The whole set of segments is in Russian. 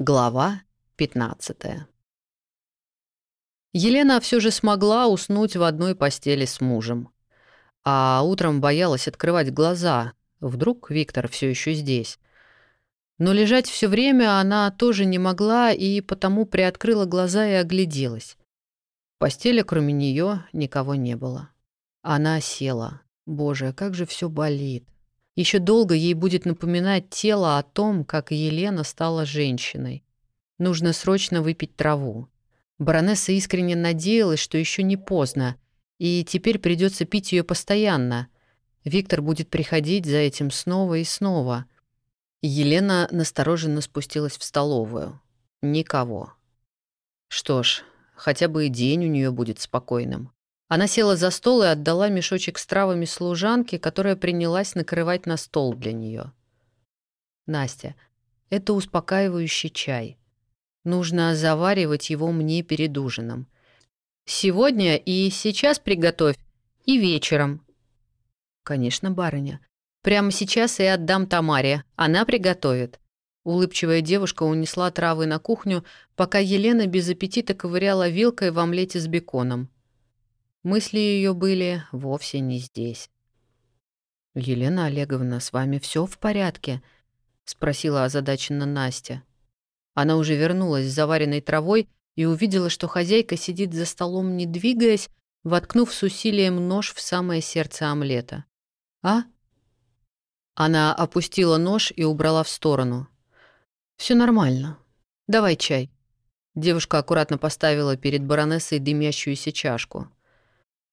Глава 15 Елена все же смогла уснуть в одной постели с мужем. А утром боялась открывать глаза. Вдруг Виктор все еще здесь. Но лежать все время она тоже не могла и потому приоткрыла глаза и огляделась. В постели, кроме нее, никого не было. Она села. Боже, как же все болит. Еще долго ей будет напоминать тело о том, как Елена стала женщиной. Нужно срочно выпить траву. Баронесса искренне надеялась, что еще не поздно, и теперь придется пить ее постоянно. Виктор будет приходить за этим снова и снова. Елена настороженно спустилась в столовую. Никого. Что ж, хотя бы и день у нее будет спокойным. Она села за стол и отдала мешочек с травами служанке, которая принялась накрывать на стол для нее. «Настя, это успокаивающий чай. Нужно заваривать его мне перед ужином. Сегодня и сейчас приготовь, и вечером». «Конечно, барыня. Прямо сейчас и отдам Тамаре. Она приготовит». Улыбчивая девушка унесла травы на кухню, пока Елена без аппетита ковыряла вилкой в омлете с беконом. Мысли ее были вовсе не здесь. «Елена Олеговна, с вами все в порядке?» — спросила озадаченно Настя. Она уже вернулась с заваренной травой и увидела, что хозяйка сидит за столом, не двигаясь, воткнув с усилием нож в самое сердце омлета. «А?» Она опустила нож и убрала в сторону. Все нормально. Давай чай». Девушка аккуратно поставила перед баронессой дымящуюся чашку.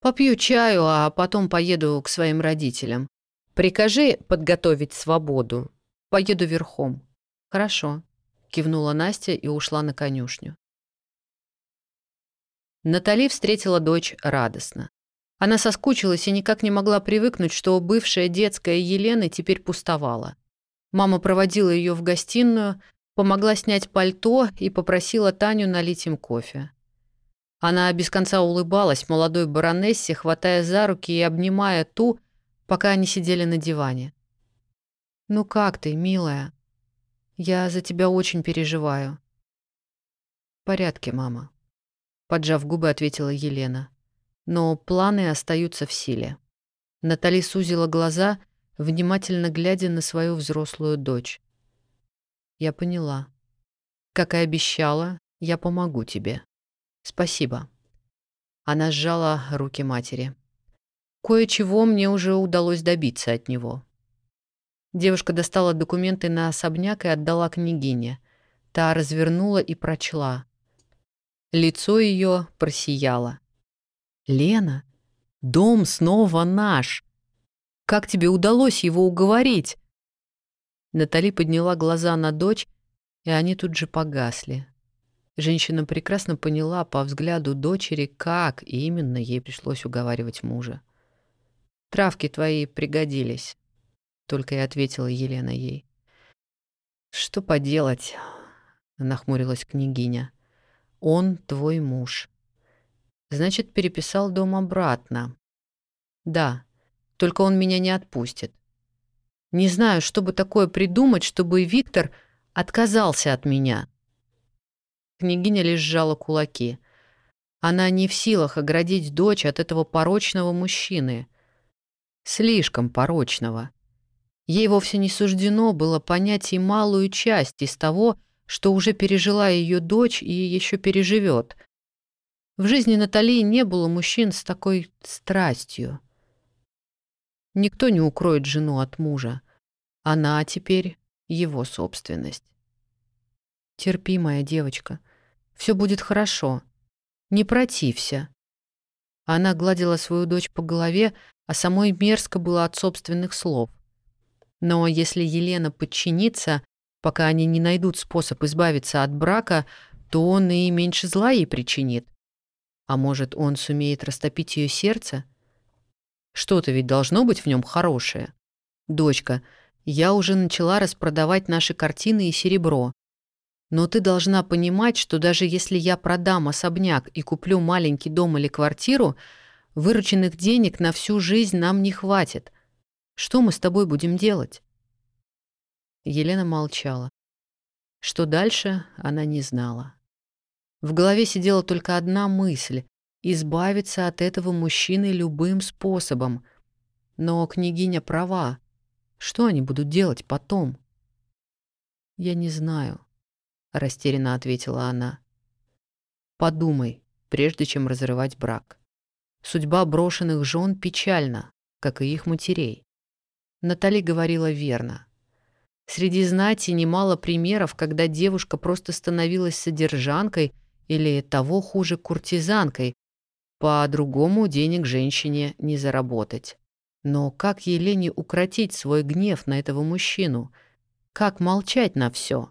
Попью чаю, а потом поеду к своим родителям. Прикажи подготовить свободу. Поеду верхом. Хорошо, кивнула Настя и ушла на конюшню. Натали встретила дочь радостно. Она соскучилась и никак не могла привыкнуть, что бывшая детская Елена теперь пустовала. Мама проводила ее в гостиную, помогла снять пальто и попросила Таню налить им кофе. Она без конца улыбалась молодой баронессе, хватая за руки и обнимая ту, пока они сидели на диване. «Ну как ты, милая? Я за тебя очень переживаю». «В порядке, мама», — поджав губы, ответила Елена. «Но планы остаются в силе». Натали сузила глаза, внимательно глядя на свою взрослую дочь. «Я поняла. Как и обещала, я помогу тебе». «Спасибо». Она сжала руки матери. Кое-чего мне уже удалось добиться от него. Девушка достала документы на особняк и отдала княгине. Та развернула и прочла. Лицо ее просияло. «Лена, дом снова наш. Как тебе удалось его уговорить?» Натали подняла глаза на дочь, и они тут же погасли. Женщина прекрасно поняла по взгляду дочери, как именно ей пришлось уговаривать мужа. «Травки твои пригодились», — только и ответила Елена ей. «Что поделать?» — нахмурилась княгиня. «Он твой муж. Значит, переписал дом обратно. Да, только он меня не отпустит. Не знаю, что бы такое придумать, чтобы Виктор отказался от меня». Княгиня лишь сжала кулаки. Она не в силах оградить дочь от этого порочного мужчины. Слишком порочного. Ей вовсе не суждено было понять и малую часть из того, что уже пережила ее дочь и еще переживет. В жизни Натальи не было мужчин с такой страстью. Никто не укроет жену от мужа. Она теперь его собственность. Терпи, моя девочка. Все будет хорошо. Не протився». Она гладила свою дочь по голове, а самой мерзко было от собственных слов. Но если Елена подчинится, пока они не найдут способ избавиться от брака, то он и меньше зла ей причинит. А может, он сумеет растопить ее сердце? Что-то ведь должно быть в нем хорошее. Дочка, я уже начала распродавать наши картины и серебро. Но ты должна понимать, что даже если я продам особняк и куплю маленький дом или квартиру, вырученных денег на всю жизнь нам не хватит. Что мы с тобой будем делать?» Елена молчала. Что дальше, она не знала. В голове сидела только одна мысль — избавиться от этого мужчины любым способом. Но княгиня права. Что они будут делать потом? «Я не знаю», — растерянно ответила она. «Подумай, прежде чем разрывать брак. Судьба брошенных жен печальна, как и их матерей. Натали говорила верно. Среди знати немало примеров, когда девушка просто становилась содержанкой или того хуже куртизанкой. По-другому денег женщине не заработать. Но как Елене укротить свой гнев на этого мужчину? Как молчать на все?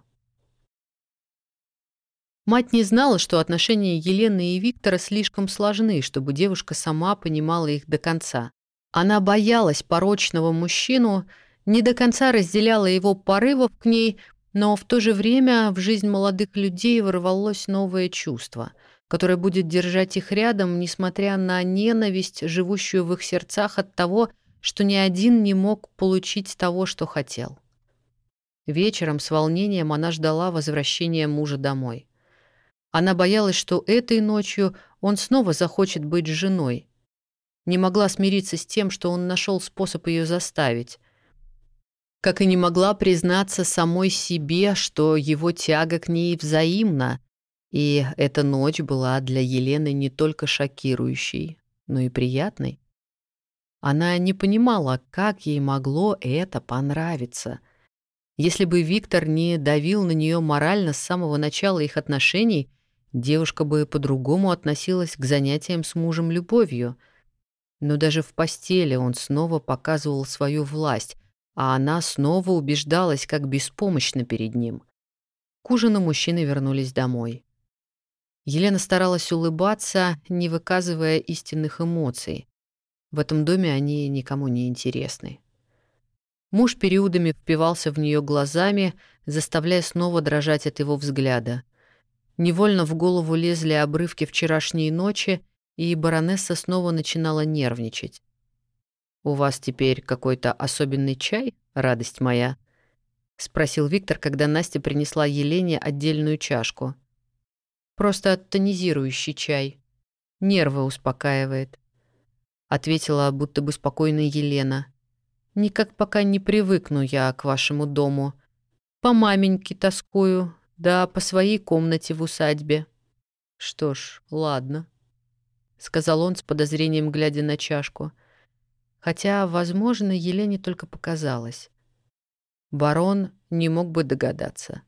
Мать не знала, что отношения Елены и Виктора слишком сложны, чтобы девушка сама понимала их до конца. Она боялась порочного мужчину, не до конца разделяла его порывов к ней, но в то же время в жизнь молодых людей ворвалось новое чувство, которое будет держать их рядом, несмотря на ненависть, живущую в их сердцах от того, что ни один не мог получить того, что хотел. Вечером с волнением она ждала возвращения мужа домой. Она боялась, что этой ночью он снова захочет быть женой. Не могла смириться с тем, что он нашел способ ее заставить. Как и не могла признаться самой себе, что его тяга к ней взаимна, и эта ночь была для Елены не только шокирующей, но и приятной. Она не понимала, как ей могло это понравиться. Если бы Виктор не давил на нее морально с самого начала их отношений, девушка бы по-другому относилась к занятиям с мужем любовью. Но даже в постели он снова показывал свою власть, а она снова убеждалась, как беспомощна перед ним. К ужину мужчины вернулись домой. Елена старалась улыбаться, не выказывая истинных эмоций. В этом доме они никому не интересны. Муж периодами впивался в нее глазами, заставляя снова дрожать от его взгляда. Невольно в голову лезли обрывки вчерашней ночи, и баронесса снова начинала нервничать. «У вас теперь какой-то особенный чай, радость моя?» — спросил Виктор, когда Настя принесла Елене отдельную чашку. «Просто тонизирующий чай. Нервы успокаивает», — ответила будто бы спокойно Елена. «Никак пока не привыкну я к вашему дому. По маменьке тоскую, да по своей комнате в усадьбе. Что ж, ладно, сказал он с подозрением, глядя на чашку. Хотя, возможно, Елене только показалось. Барон не мог бы догадаться.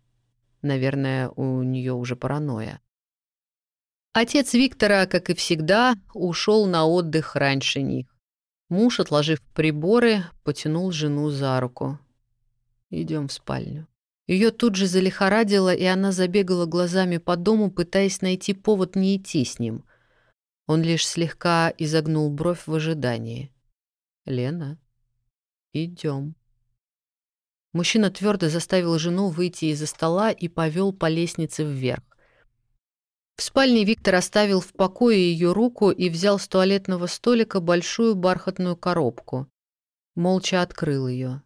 Наверное, у нее уже паранойя. Отец Виктора, как и всегда, ушел на отдых раньше них. Муж, отложив приборы, потянул жену за руку. Идем в спальню. Ее тут же залихорадило, и она забегала глазами по дому, пытаясь найти повод не идти с ним. Он лишь слегка изогнул бровь в ожидании. «Лена, идем». Мужчина твердо заставил жену выйти из-за стола и повел по лестнице вверх. В спальне Виктор оставил в покое ее руку и взял с туалетного столика большую бархатную коробку. Молча открыл ее.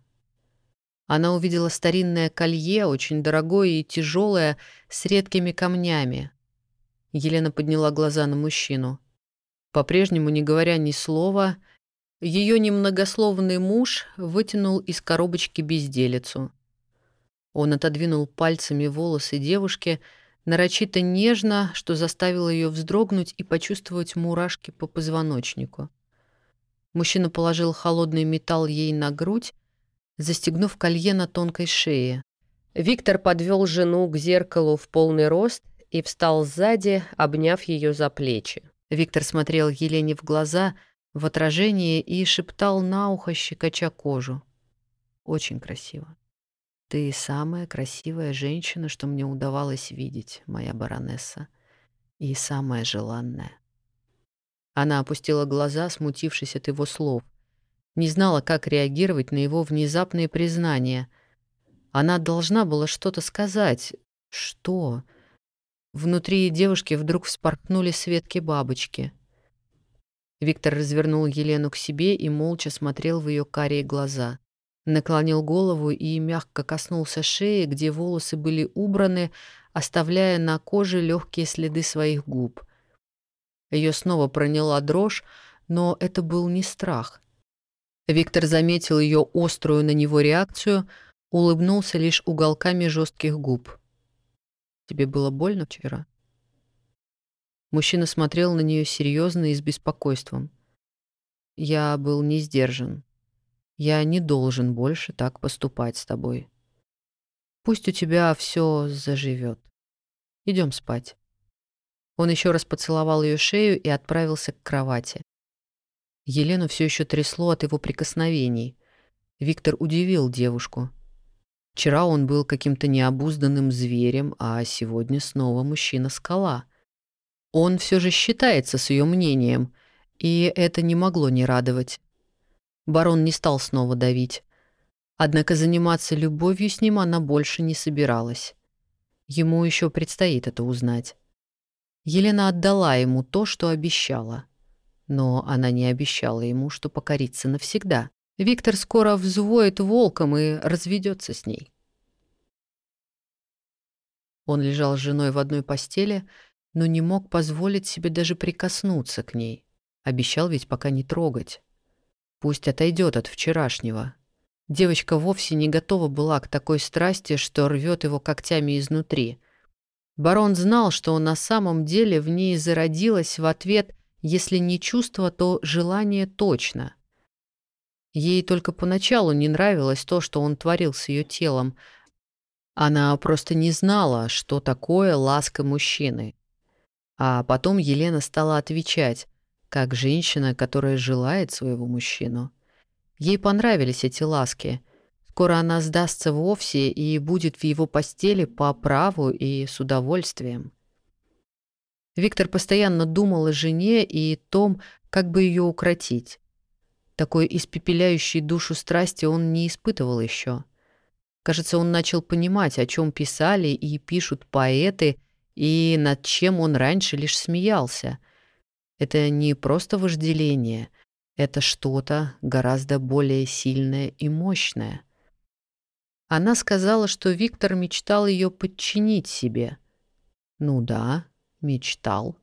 Она увидела старинное колье, очень дорогое и тяжелое, с редкими камнями. Елена подняла глаза на мужчину. По-прежнему, не говоря ни слова, ее немногословный муж вытянул из коробочки безделицу. Он отодвинул пальцами волосы девушки, нарочито нежно, что заставило ее вздрогнуть и почувствовать мурашки по позвоночнику. Мужчина положил холодный металл ей на грудь, застегнув колье на тонкой шее. Виктор подвел жену к зеркалу в полный рост и встал сзади, обняв ее за плечи. Виктор смотрел Елене в глаза в отражении и шептал на ухо, щекоча кожу. «Очень красиво. Ты самая красивая женщина, что мне удавалось видеть, моя баронесса, и самая желанная». Она опустила глаза, смутившись от его слов не знала, как реагировать на его внезапные признания. Она должна была что-то сказать. Что? Внутри девушки вдруг вспорхнули светки бабочки. Виктор развернул Елену к себе и молча смотрел в ее карие глаза. Наклонил голову и мягко коснулся шеи, где волосы были убраны, оставляя на коже легкие следы своих губ. Ее снова проняла дрожь, но это был не страх. Виктор заметил ее острую на него реакцию, улыбнулся лишь уголками жестких губ. «Тебе было больно вчера?» Мужчина смотрел на нее серьезно и с беспокойством. «Я был не сдержан. Я не должен больше так поступать с тобой. Пусть у тебя все заживет. Идем спать». Он еще раз поцеловал ее шею и отправился к кровати. Елену все еще трясло от его прикосновений. Виктор удивил девушку. Вчера он был каким-то необузданным зверем, а сегодня снова мужчина-скала. Он все же считается с ее мнением, и это не могло не радовать. Барон не стал снова давить. Однако заниматься любовью с ним она больше не собиралась. Ему еще предстоит это узнать. Елена отдала ему то, что обещала. Но она не обещала ему, что покорится навсегда. Виктор скоро взвоет волком и разведется с ней. Он лежал с женой в одной постели, но не мог позволить себе даже прикоснуться к ней. Обещал ведь пока не трогать. Пусть отойдет от вчерашнего. Девочка вовсе не готова была к такой страсти, что рвет его когтями изнутри. Барон знал, что на самом деле в ней зародилось в ответ, если не чувство, то желание точно. Ей только поначалу не нравилось то, что он творил с ее телом. Она просто не знала, что такое ласка мужчины. А потом Елена стала отвечать, как женщина, которая желает своего мужчину. Ей понравились эти ласки. Скоро она сдастся вовсе и будет в его постели по праву и с удовольствием. Виктор постоянно думал о жене и том, как бы ее укротить. Такой испепеляющей душу страсти он не испытывал еще. Кажется, он начал понимать, о чем писали и пишут поэты, и над чем он раньше лишь смеялся. Это не просто вожделение, это что-то гораздо более сильное и мощное. Она сказала, что Виктор мечтал ее подчинить себе. Ну да, мечтал.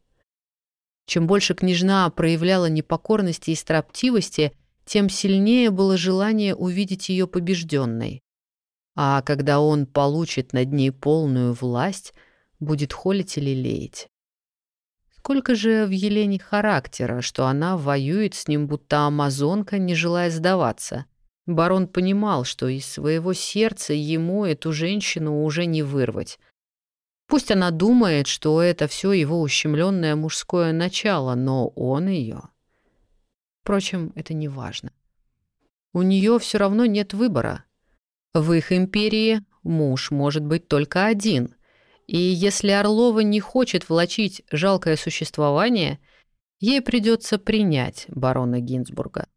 Чем больше княжна проявляла непокорности и строптивости, тем сильнее было желание увидеть ее побежденной. А когда он получит над ней полную власть, будет холить или леять. Сколько же в Елене характера, что она воюет с ним, будто амазонка, не желая сдаваться. Барон понимал, что из своего сердца ему эту женщину уже не вырвать. Пусть она думает, что это все его ущемленное мужское начало, но он ее. Впрочем, это не важно. У нее все равно нет выбора. В их империи муж может быть только один — и если Орлова не хочет влачить жалкое существование, ей придется принять барона Гинзбурга.